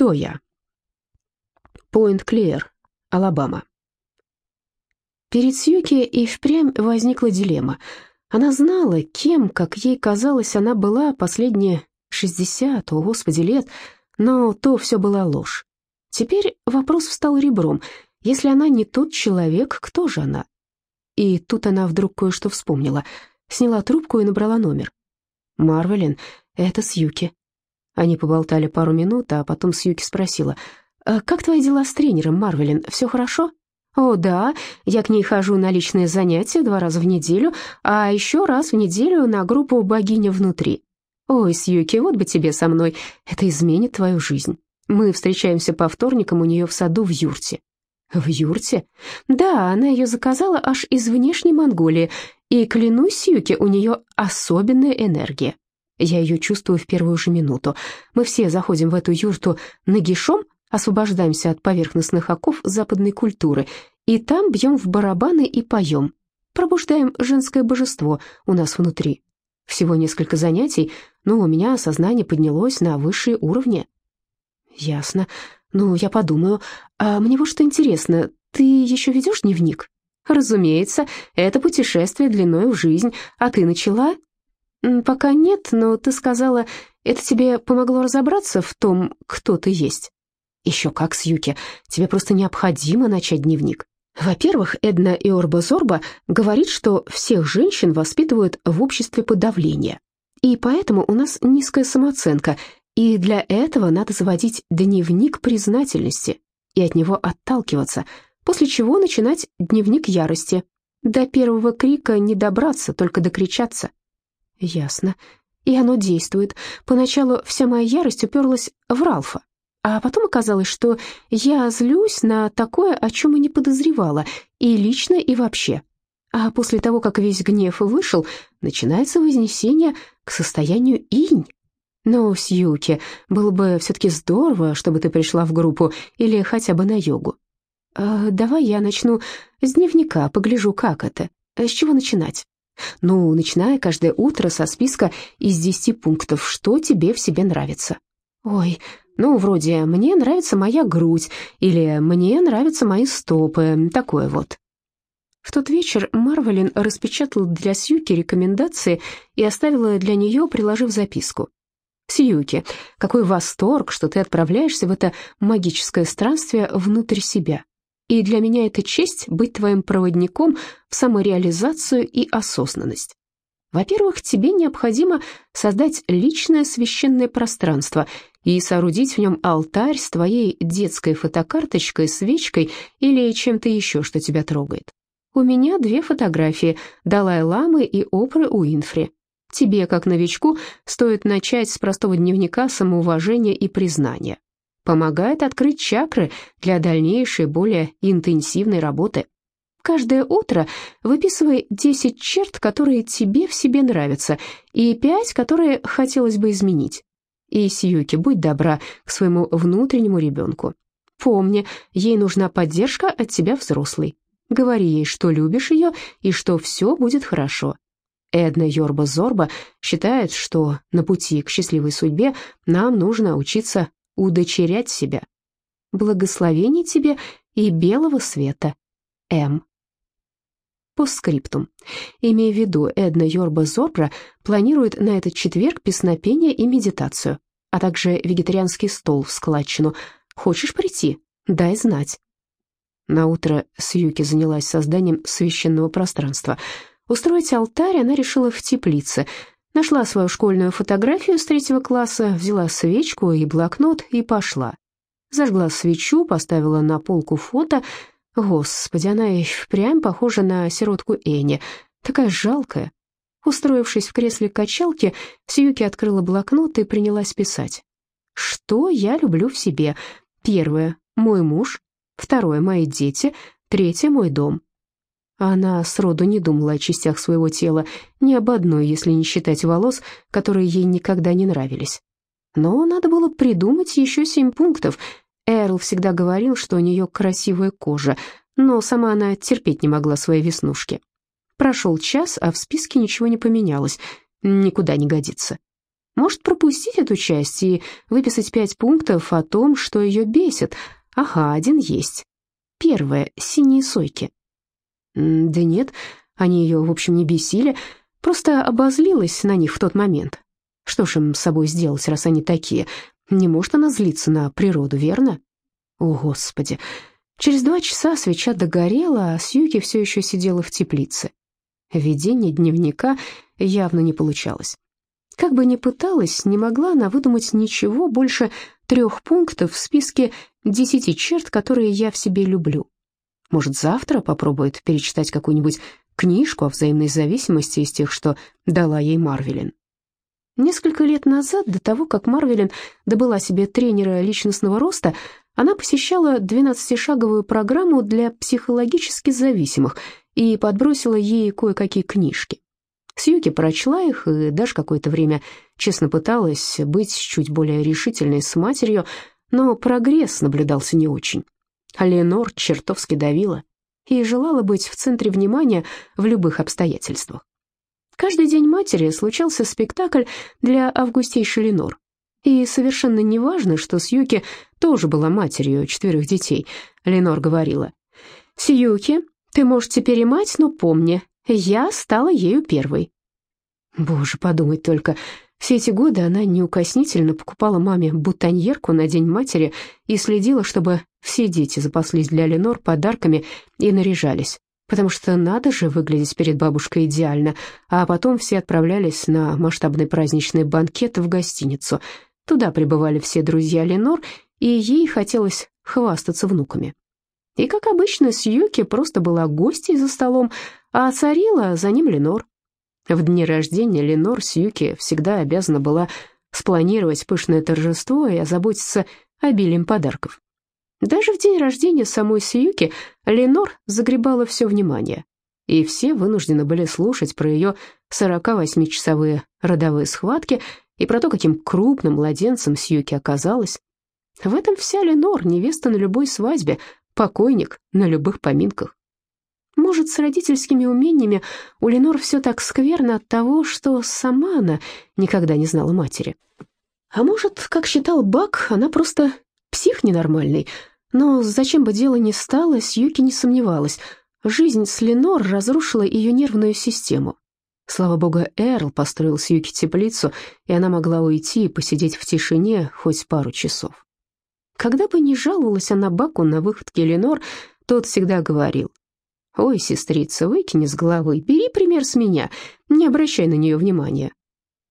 Кто я? Пойнт-Клиер, Алабама. Перед Сьюки и впрямь возникла дилемма. Она знала, кем, как ей казалось, она была последние шестьдесят, о господи, лет, но то все была ложь. Теперь вопрос встал ребром. Если она не тот человек, кто же она? И тут она вдруг кое-что вспомнила. Сняла трубку и набрала номер. «Марвелин, это Сьюки». Они поболтали пару минут, а потом Сьюки спросила, «А «Как твои дела с тренером, Марвелин? Все хорошо?» «О, да, я к ней хожу на личные занятия два раза в неделю, а еще раз в неделю на группу «Богиня внутри». Ой, Сьюки, вот бы тебе со мной, это изменит твою жизнь. Мы встречаемся по вторникам у нее в саду в юрте». «В юрте?» «Да, она ее заказала аж из внешней Монголии, и, клянусь, Сьюки, у нее особенная энергия. Я ее чувствую в первую же минуту. Мы все заходим в эту юрту нагишом, освобождаемся от поверхностных оков западной культуры, и там бьем в барабаны и поем. Пробуждаем женское божество у нас внутри. Всего несколько занятий, но у меня сознание поднялось на высшие уровни. Ясно. Ну, я подумаю. А мне вот что интересно, ты еще ведешь дневник? Разумеется, это путешествие длиной в жизнь. А ты начала? Пока нет, но ты сказала, это тебе помогло разобраться в том, кто ты есть. Еще как, Сьюки, тебе просто необходимо начать дневник. Во-первых, Эдна Иорба-Зорба говорит, что всех женщин воспитывают в обществе подавления. И поэтому у нас низкая самооценка, и для этого надо заводить дневник признательности и от него отталкиваться, после чего начинать дневник ярости. До первого крика не добраться, только докричаться. Ясно. И оно действует. Поначалу вся моя ярость уперлась в Ралфа. А потом оказалось, что я злюсь на такое, о чем и не подозревала, и лично, и вообще. А после того, как весь гнев вышел, начинается вознесение к состоянию инь. Но, Сьюки, было бы все-таки здорово, чтобы ты пришла в группу или хотя бы на йогу. Э, давай я начну с дневника, погляжу, как это. С чего начинать? Ну, начиная каждое утро со списка из десяти пунктов, что тебе в себе нравится. Ой, ну, вроде «мне нравится моя грудь» или «мне нравятся мои стопы», такое вот. В тот вечер Марвелин распечатала для Сьюки рекомендации и оставила для нее, приложив записку. «Сьюки, какой восторг, что ты отправляешься в это магическое странствие внутрь себя. И для меня это честь быть твоим проводником в самореализацию и осознанность. Во-первых, тебе необходимо создать личное священное пространство и соорудить в нем алтарь с твоей детской фотокарточкой, свечкой или чем-то еще, что тебя трогает. У меня две фотографии Далай-Ламы и Опры Уинфри. Тебе, как новичку, стоит начать с простого дневника самоуважения и признания. Помогает открыть чакры для дальнейшей, более интенсивной работы. Каждое утро выписывай 10 черт, которые тебе в себе нравятся, и 5, которые хотелось бы изменить. И, Сьюки, будь добра к своему внутреннему ребенку. Помни, ей нужна поддержка от тебя взрослой. Говори ей, что любишь ее и что все будет хорошо. Эдна Йорба-Зорба считает, что на пути к счастливой судьбе нам нужно учиться удочерять себя. Благословений тебе и белого света. М. Постскриптум. Имея в виду, Эдна Йорба Зорбра планирует на этот четверг песнопение и медитацию, а также вегетарианский стол в складчину. Хочешь прийти? Дай знать. На утро Сьюки занялась созданием священного пространства. Устроить алтарь она решила в теплице. Нашла свою школьную фотографию с третьего класса, взяла свечку и блокнот и пошла. Зажгла свечу, поставила на полку фото — Господи, она и впрямь похожа на сиротку Энни, такая жалкая. Устроившись в кресле качалки, Сьюки открыла блокнот и принялась писать. «Что я люблю в себе? Первое — мой муж. Второе — мои дети. Третье — мой дом». Она сроду не думала о частях своего тела, ни об одной, если не считать волос, которые ей никогда не нравились. Но надо было придумать еще семь пунктов, Эрл всегда говорил, что у нее красивая кожа, но сама она терпеть не могла свои веснушки. Прошел час, а в списке ничего не поменялось, никуда не годится. Может, пропустить эту часть и выписать пять пунктов о том, что ее бесит. Ага, один есть. Первое — синие сойки. Да нет, они ее, в общем, не бесили, просто обозлилась на них в тот момент. Что ж им с собой сделать, раз они такие? Не может она злиться на природу, верно? О, Господи! Через два часа свеча догорела, а Сьюки все еще сидела в теплице. Ведение дневника явно не получалось. Как бы ни пыталась, не могла она выдумать ничего больше трех пунктов в списке десяти черт, которые я в себе люблю. Может, завтра попробует перечитать какую-нибудь книжку о взаимной зависимости из тех, что дала ей Марвелин. Несколько лет назад, до того, как Марвелин добыла себе тренера личностного роста, она посещала 12-шаговую программу для психологически зависимых и подбросила ей кое-какие книжки. Сьюки прочла их и даже какое-то время честно пыталась быть чуть более решительной с матерью, но прогресс наблюдался не очень. А Ленор чертовски давила и желала быть в центре внимания в любых обстоятельствах. Каждый день матери случался спектакль для августейшей Ленор. И совершенно неважно, что Сьюки тоже была матерью четверых детей. Ленор говорила, «Сьюки, ты, может, теперь и мать, но помни, я стала ею первой». Боже, подумать только, все эти годы она неукоснительно покупала маме бутоньерку на День матери и следила, чтобы все дети запаслись для Ленор подарками и наряжались, потому что надо же выглядеть перед бабушкой идеально, а потом все отправлялись на масштабный праздничный банкет в гостиницу. Туда прибывали все друзья Ленор, и ей хотелось хвастаться внуками. И, как обычно, Сьюки просто была гостьей за столом, а царила за ним Ленор. В дни рождения Ленор Сьюки всегда обязана была спланировать пышное торжество и озаботиться обилием подарков. Даже в день рождения самой Сьюки Ленор загребала все внимание, и все вынуждены были слушать про ее 48-часовые родовые схватки и про то, каким крупным младенцем Сьюки оказалась. В этом вся Ленор, невеста на любой свадьбе, покойник на любых поминках. Может, с родительскими умениями у Ленор все так скверно от того, что сама она никогда не знала матери. А может, как считал Бак, она просто псих ненормальный. Но зачем бы дело ни стало, Сьюки не сомневалась. Жизнь с Ленор разрушила ее нервную систему. Слава богу, Эрл построил Сьюки теплицу, и она могла уйти и посидеть в тишине хоть пару часов. Когда бы ни жаловалась она Баку на выходке Ленор, тот всегда говорил, «Ой, сестрица, выкини с головы, бери пример с меня, не обращай на нее внимания».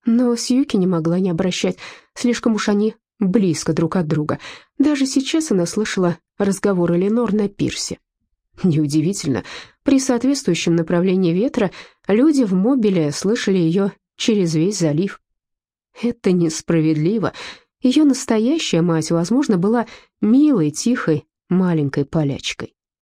Но Сьюки не могла не обращать, слишком уж они близко друг от друга. Даже сейчас она слышала разговоры Ленор на пирсе. Неудивительно, при соответствующем направлении ветра люди в мобиле слышали ее через весь залив. Это несправедливо. Ее настоящая мать, возможно, была милой, тихой, маленькой полячкой.